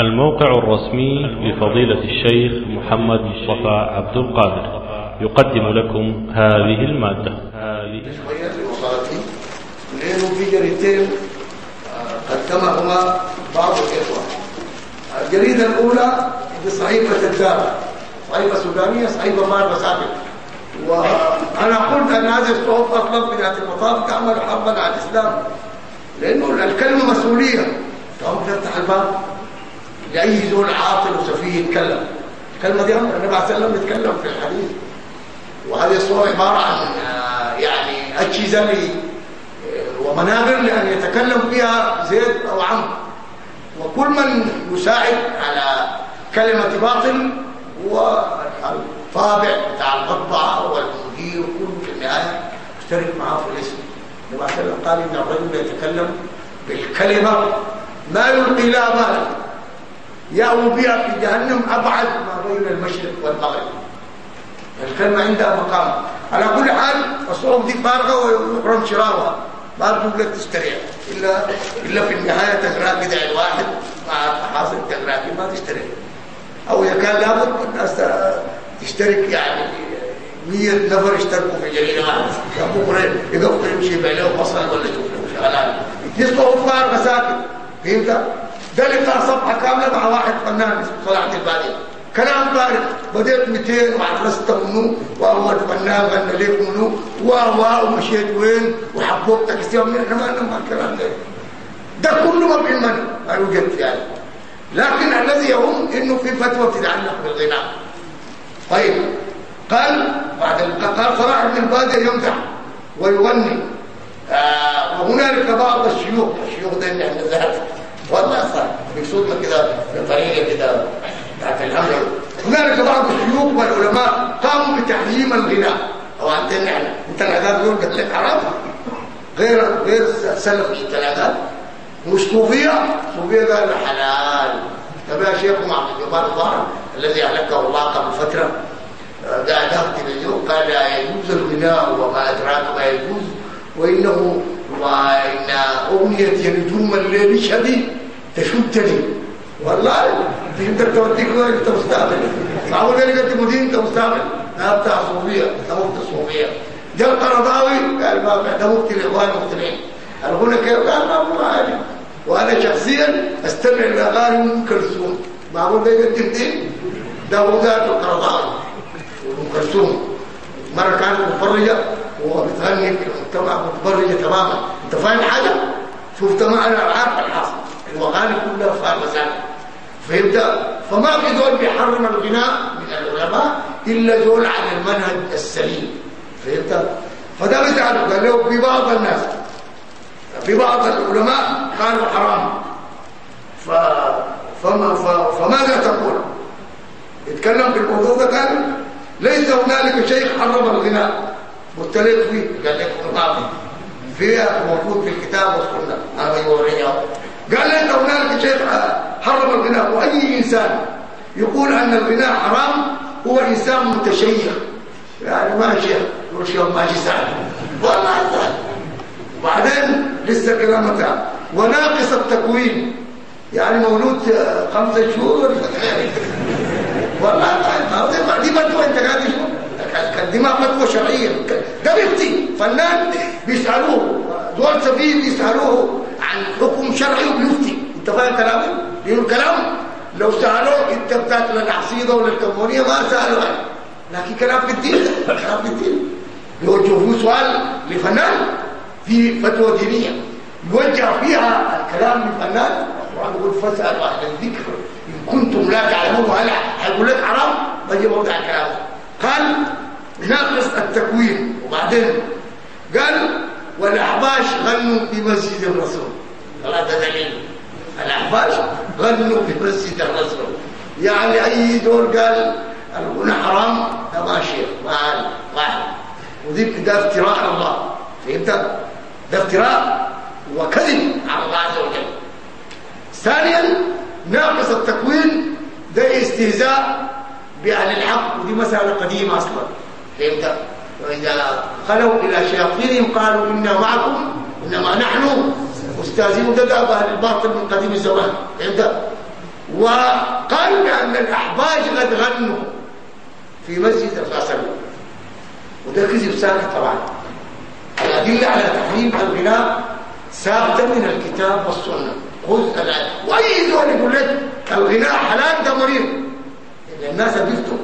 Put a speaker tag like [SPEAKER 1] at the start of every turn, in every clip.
[SPEAKER 1] الموقع الرسمي لفضيلة الشيخ محمد مصطفى عبد القادر. يقدم لكم هذه المادة.
[SPEAKER 2] قدمهما بعض الإخوة الجريدة الأولى دي صحيفة الدار. صحيفة سودانية صحيفة مال مساكن وأنا قلت أن هذه الصحف أصلا في ذات المطاف تعمل حربا على الإسلام. لأنه الكلمة مسؤولية. تقوم تفتح الباب. لأي زول عاطل وسفيه يتكلم. الكلمة دي أمر النبي عليه السلام يتكلم في الحديث. وهذه الصورة عبارة عن آه، يعني أجهزة ل- آه، ومنابر لأن يتكلم فيها زيد أو عمرو. وكل من يساعد على كلمة باطل هو الطابع بتاع المطبعة والمدير وكل في النهاية اشترك معاه في الاسم. النبي عليه السلام قال إن الرجل يتكلم بالكلمة ما يلقي لها بالا يأوي بها في جهنم أبعد ما بين المشرق والمغرب. الكلمة عندها مقام. على كل حال الصحف دي فارغة ويحرم شراؤها ما تقول لك تشتريها. إلا, إلا في النهاية تقرأ كده الواحد. مع حاصل تقرأ ما تشتريها. أو إذا كان لابد الناس تشترك يعني. 100 نفر اشتركوا في جريدة واحدة بكرة يقفوا يمشي بعليه بصل ولا يشوف له شغلات صحف فارغة ساكت. فهمت؟ ده لقاء صفحة كاملة مع واحد فنان اسمه صلاح البادي كلام فارغ. بديت 200 وعرست منه واول فنان غنى ليك منه و ومشيت وين وحبوبتك من إحنا ما نسمع الكلام ده. ده كله ما ما يوجد في هذا لكن الذي يهم إنه في فتوى تتعلق بالغناء. طيب. قال بعد قال صلاح بن البادي يمدح ويغني. آه وهنالك بعض الشيوخ. الشيوخ ده اللي إحنا ذهبت صح بيصوتنا كده بطريقه كده بتاعت الهمر هنالك بعض الشيوخ والعلماء قاموا بتحريم الغناء. أو عندنا إحنا انت العذاب دول قلت حرام غير غير سلف الثلاثات مش صوفية. صوفية قال حلال. تبع شيخكم عبد الجبار الظاهر الذي أهلكه الله قبل فترة. قاعد اكتب اليوم. قال لا يجوز الغناء وما أدراك ما يجوز وإنه اغنيه نجوم الليل شديد تشدني والله أنت توديك وين أنت مستعمل. معقول قال لك مدين إنت مستعمل؟ لا بتاع صوفيه ده مفتي صوفيه جاء القرضاوي قال ما ده مفتي الإخوان المسلمين. الغنى كيف قال ما هو عادي. وأنا شخصيا أستمع لاغاني أم كلثوم. معقول ده يقدم دين ده هو ذات القرضاوي. وام كلثوم. مرة كانت متفرجه وهو بتغني في المجتمع متفرجه تماما. فاهم حاجة؟ شفت معنا عارف الحاصل الاغاني كلها فارغه فهمت؟ فما في دول بيحرم الغناء من العلماء إلا دول على المنهج السليم. فهمت؟ فده بيتعرف قال له في بعض الناس في بعض العلماء قالوا حرام. ف فما ف... فماذا تقول؟ يتكلم في الموضوع ده قال ليس هنالك شيء حرم الغناء. مختلف فيه. قال لك ما فيها موجود في الكتاب والسنة. أنا بيوريها قال ليس هنالك شيء حرم الغناء وأي إنسان يقول أن الغناء حرام هو إنسان متشيخ. يعني ما شيخ يقول شيخ ماشي سهل والله وبعدين لسه كلامته. وناقص التكوين. يعني مولود خمسة شهور. والله ما دي فتوى أنت قاعد ما فتوى شرعيه ده بيفتي فنان بيسألوه دول سفيه بيسألوه عن حكم شرعي وبيفتي انت فاهم كلامي؟ بيقول كلام. لو سألوه انت بتاعت للعصيده ولا الكمونية ما سالوا لكن كلام في الدين كلام في الدين يوجهوا سؤال لفنان في فتوى دينية. يوجه فيها الكلام للفنان القران يقول فاسالوا أهل الذكر. إن كنتم لا تعلمون هل هيقول لك حرام بيجي موضع الكلام. قال ناقص التكوين. وبعدين قال والأحباش غنوا في مسجد الرسول. الله ده دليل. الأحباش غنوا في مسجد الرسول. يعني أي دول قال الغنى حرام؟ ماشي ما واحد. ودي ده افتراء على الله. فهمت؟ ده افتراء وكذب. على الله عز وجل. ثانيا ناقص التكوين ده استهزاء بأهل الحق ودي مسألة قديمة أصلا. فهمت؟ وإذا خلوا إلى شياطينهم قالوا إنا معكم إنما نحن مستهزئون. ده أهل الباطل من قديم الزمان. فهمت؟ و وقال بأن الأحباش قد غنوا في مسجد الفاصل وده كذب ساكت طبعا. الأدلة على تحريم الغناء ثابتة من الكتاب والسنة. خذ الآن. وأي زول يقول لك الغناء حلال ده مريض. الناس بيفتوا.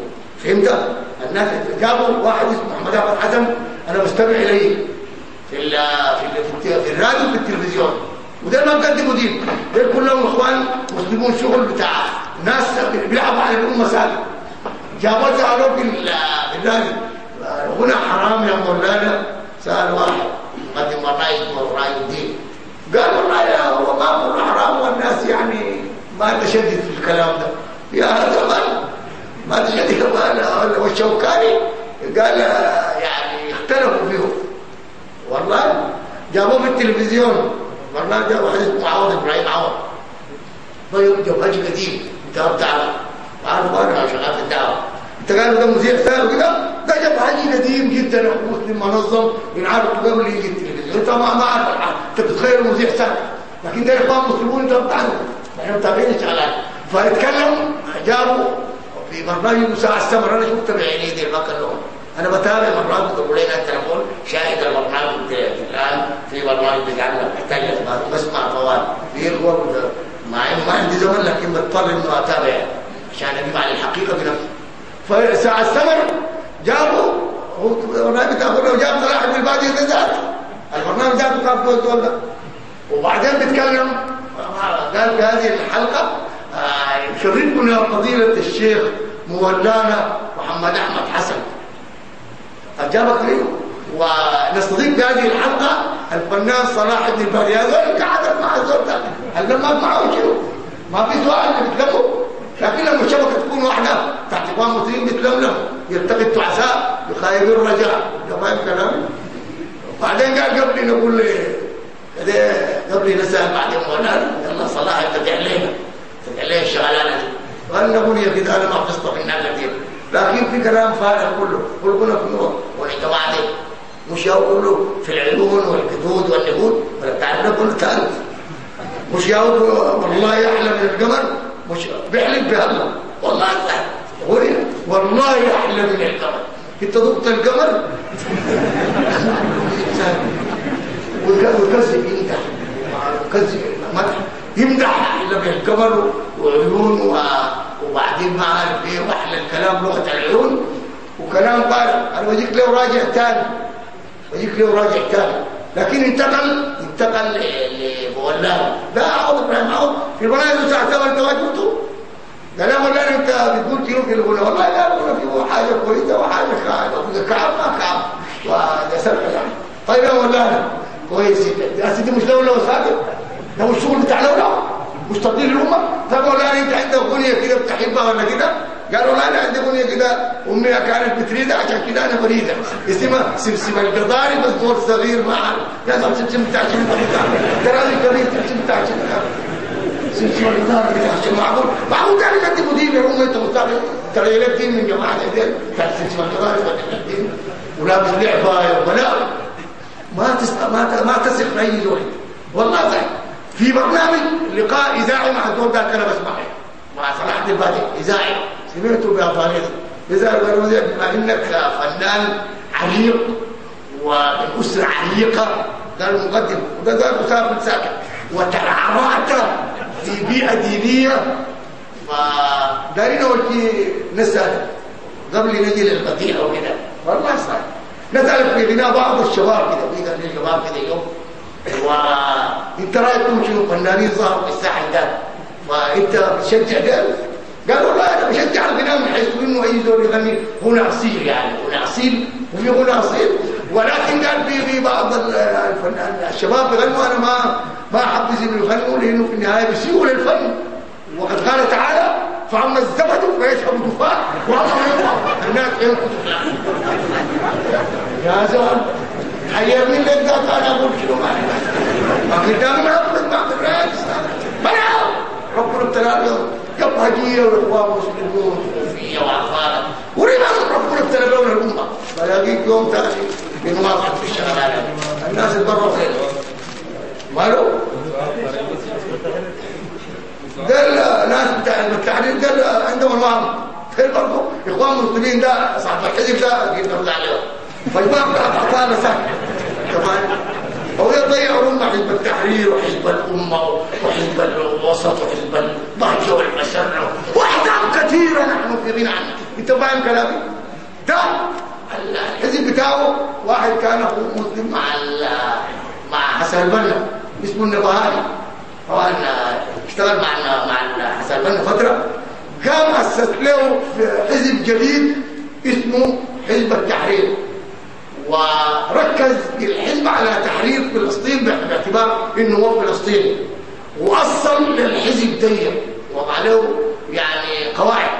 [SPEAKER 2] فهمت؟ الناس جابوا واحد اسمه محمد احمد حسن أنا بستمع إليه. في ال في ال في الراديو في التلفزيون. وده ما بقدموا دين دول كلهم إخوان مسلمون شغل بتاع ناس بيلعبوا على الأمة سالم جابوا سألوا في الراديو. هنا حرام يا مولانا. سال واحد. قدم الرأي اسمه راي الدين. قال والله هو ما حرام والناس يعني ما تشدد في الكلام ده. يا زمان ما تشدد والشوكاني قال يعني اختلفوا فيه. والله جابوه في التلفزيون. والله جابوا حديث معاوض إبراهيم عوض. طيب جبهج قديم. انت بتعرف. عارف أنا شغال في الدعوه انت قالوا ده مذيع ثاني وكده؟ ده جبهجي قديم جدا. مسلم منظم. ينعرف قبل يجي التلفزيون. انت ما ما عارف انت بتتخيل مذيع ثاني. لكن ده إخوان مسلمون انت بتعرف. إحنا متابعين الشغلات فيتكلم جابوا. في برنامج مساعة السمر أنا شفت بعيني دي المكان لهم. أنا بتابع مرات بتقول لي التليفون شاهد البرنامج الآن في برنامج بتاعنا محتاج بسمع فوائد في انه ما عندي زمن لكن بضطر إنه أتابع. عشان على الحقيقة بنفسي. فساعة السمر جابوا هو البرنامج بتاعه جاب صلاح بن البادي ذات البرنامج ذاته كان فوق الدول وبعدين بيتكلم قال في هذه الحلقة يشرفنا فضيلة الشيخ مولانا محمد أحمد حسن. أجابك ليه ونستضيف بهذه الحلقة الفنان صلاح الباري هذول قعدت مع الزول ده. اللمات معه شنو؟ ما في سؤال بيتلموا لكن لما الشبكة تكون واحدة تحت إخوان مسلمين بيتلملم يلتقي التعساء يخايب الرجاء. ده فاهم كلامي وبعدين قال قبل نقول قبل نسأل بعدين مولانا يلا صلاح افتتح لنا. ليه الشغلانه يا كده أنا ما في الناس كثير لكن في كلام فارغ كله. قلنا في نور والاجتماع دي مش ياو كله في العيون والجدود والنهود ولا بتعرفنا كله ثالث مش ياو والله يحلم القمر. مش بيحلم بالله والله صح والله يحلم من القمر. إنت ضبط القمر. ويكذب يمدح ويكذب مدح يمدح لما القمر وعيون وبعدين ما عارف إيه وأحلى الكلام لغة العيون. وكلام فارغ أنا بجيك له راجع ثاني بجيك له راجع ثاني لكن انتقل انتقل لمولاه لا عوض إبراهيم عوض في ساعة ثمن تواجدته قال له مولانا أنت بتقول كيلو في الغنى والله لا الغنى فيه حاجة كويسة وحاجة خايبة. كعب ما كعب. وده سرقه يعني. طيب يا مولانا كويس يا سيدي مش لو لو ساكت ده الشغل بتاع لولا مش تضليل الأمة. طب ولا أنت عندك اغنيه كده بتحبها ولا كده. قالوا لا أنا عندي اغنيه كده. أمي كانت بتريدها عشان كده أنا بريدها. اسمها سمسم القضاري بس دور صغير ما عارف لازم سمسم بتاع شنو ترى الكبير سمسم بتاع شنو سمسم القضاري بتاع شنو معقول. معقول ده أنا مدير يا أمي انت مستقبل ترى يلك دين من جماعة دين بتاع سمسم القضاري ولا دين ولابس لعبه يا بلا ما تست... ما ما تثق في أي زول والله صح. في برنامج لقاء إذاعي مع الدور ده أنا بسمعه مع صلاح البادي إذاعي. سمعته بأفاريق اذا لي بما إنك فنان عريق ومن اسره عريقه قالوا مقدم. وده قال مسافر ساكن. وترعرعت في بيئة دينية. فدارين اودي نسأل. قبل نجي للقطيع وكده. والله صح نسأل في غناء بعض الشباب كده. بيقدر للشباب كده يوم. وانت رايكم شنو فنانين ظهروا في الساحل ده؟ فانت بتشجع ده؟ قال والله أنا بشجع الغناء من حيث إنه أي زول يغني غنى اصيل يعني غنى اصيل وفي غنى ولكن قال في في بعض الشباب بيغنوا أنا ما ما احبذ انه يغنوا لأنه في النهاية بيسيئوا للفن. وقد قال تعالى فأما الزبد فيشرب دفاع واما الناس ينقض يا زول حيرني لك ذات أنا أقول شنو ما قدام ما أقول ما بالراس بلا ربنا ابتلى اليوم يبهجيه والاخوان مسلمون وفيه وعفاره ولماذا ربنا ابتلى لون الامه بلاقيك يوم ثاني بنواقع في الشغلات الناس اتبروا خير ماله ناس التحرير ده عندهم الوهم اخوان المسلمين ده صاحب الحزب ده نرد عليهم فالامام ده اعطانا سهل كمان هو يضيع رمى حزب التحرير وحزب الأمة وحزب الوسط وحزب الضحك والمسره واحزاب كثيرة نحن في غنى عنها. انت فاهم كلامي؟ ده الحزب بتاعه واحد كان اخوه مسلم مع مع حسن البنا. اسمه النبهاني طبعا اشتغل مع مع حسن البنا فترة. قام أسس له حزب جديد اسمه حزب التحرير. وركز الحزب على تحرير فلسطين باعتبار إنه هو فلسطيني واصل للحزب دي وضع له يعني قواعد.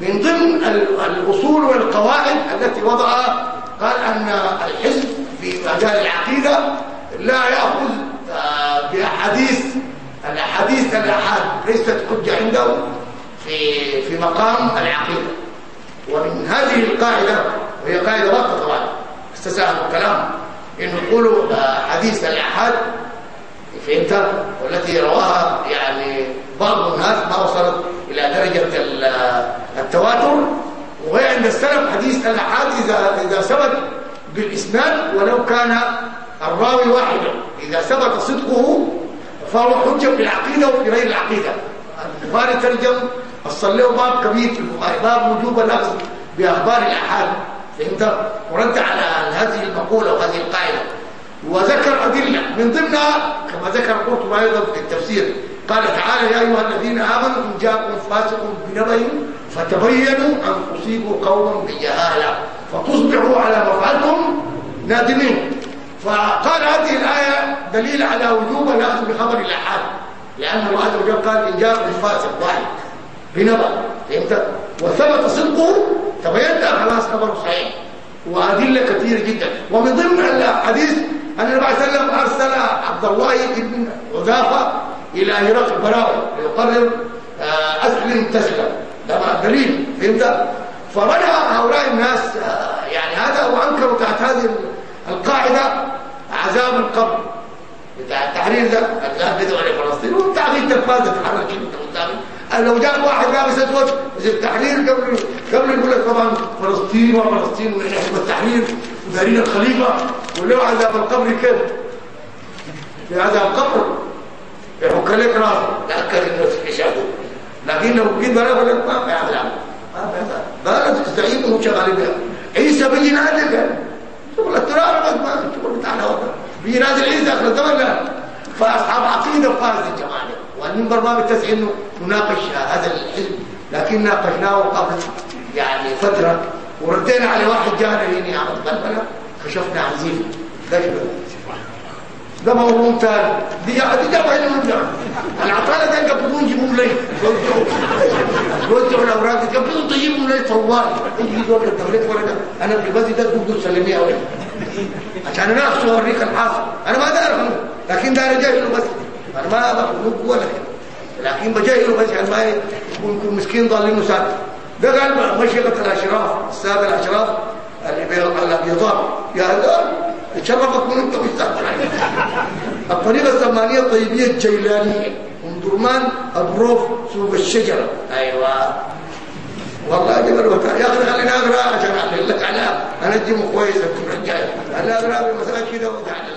[SPEAKER 2] من ضمن الأصول والقواعد التي وضعها قال أن الحزب في مجال العقيدة لا يأخذ بأحاديث. الأحاديث الأحاد ليست حجة عنده في في مقام العقيدة. ومن هذه القاعدة وهي قاعدة واضحة طبعا استسهل الكلام إنه يقولوا حديث الأحاد فهمت والتي رواها يعني بعض الناس ما وصلت إلى درجة التواتر. وهي عند السلف حديث الأحاد اذا إذا ثبت بالإسناد ولو كان الراوي واحدا إذا ثبت صدقه فهو حجة في العقيدة وفي غير العقيدة. البخاري ترجم اصل له باب كبير في البخاري. باب وجوب الأخذ بأخبار الأحاد فهمت ورد على هذه المقولة وهذه القاعدة. وذكر أدلة من ضمنها كما ذكر قرطبي أيضا في التفسير. قال تعالى يا أيها الذين آمنوا إن جاءكم فاسق بنبأ فتبينوا أن تصيبوا قوما بجهالة فتصبحوا على ما فعلتم نادمين. فقال هذه الآية دليل على وجوب الأخذ بخبر الأحاد. لأن الله عز وجل قال إن جاءكم فاسق واحد بنبأ وثبت صدقه تبين خلاص خبر صحيح. وأدلة كثيرة جدا. ومن ضمن الحديث أن النبي صلى الله عليه وسلم أرسل عبد الله بن حذافه إلى هرقل براوي ليقرر أسلم تسلم ده دليل. فهمت؟ فبدا هؤلاء الناس يعني هذا وانكروا تحت هذه القاعدة عذاب القبر. بتاع التحرير ده الان بدوا على فلسطين وبتاع في التلفاز تتحرك. لو جاء واحد لابس اسود زي التحرير قبل قبل يقول لك طبعا فلسطين وفلسطين ونحن التحرير ودارين الخليفة ولو عذاب القبر كيف؟ في عذاب القبر. يحك لك راسه تاكد انه شافه لكن لو جيت بلا بلا ما ما في تستعين وشغالين بها. عيسى بيجي نادي شغل التراب ما بتاعنا وطن بيجي نادي عيسى اخر الزمن فأصحاب عقيدة وفارس والمنبر ما بتسعي إنه نناقش هذا الحزب لكن ناقشناه قبل يعني فترة. وردينا على واحد جانا هنا عرض بلبله كشفنا عزيز ده ده موضوع ثاني دي دي جابوا هنا مبلغ العطاله ده يقبضون يجيبون لي. يوزعوا الأوراق. يقبضون تجيبهم لي طوال. يجي دول الدولة ورقة. أنا البلد ده تقول سلمية اولي عشان اناقشه اوريك الحاصل. أنا ما داري لكن ده رجاله بس. أنا ما بقول ولا لكن بجاهله بس يعني ما يكون يكون مسكين ضالين مساعد ده قال مشيئة الأشراف. الساده الأشراف اللي الابيضاء يا هذول تشرفك من أنت مستقبل. الطريقة الزمانية الطيبية الجيلانية. ام درمان الروف سوق الشجرة. أيوه. والله دي يا أخي خليني أقرأ عشان اعمل لك. على أنا اجيبه كويس الجمعه الجايه أنا أقرأ بمسألة كده وتعالى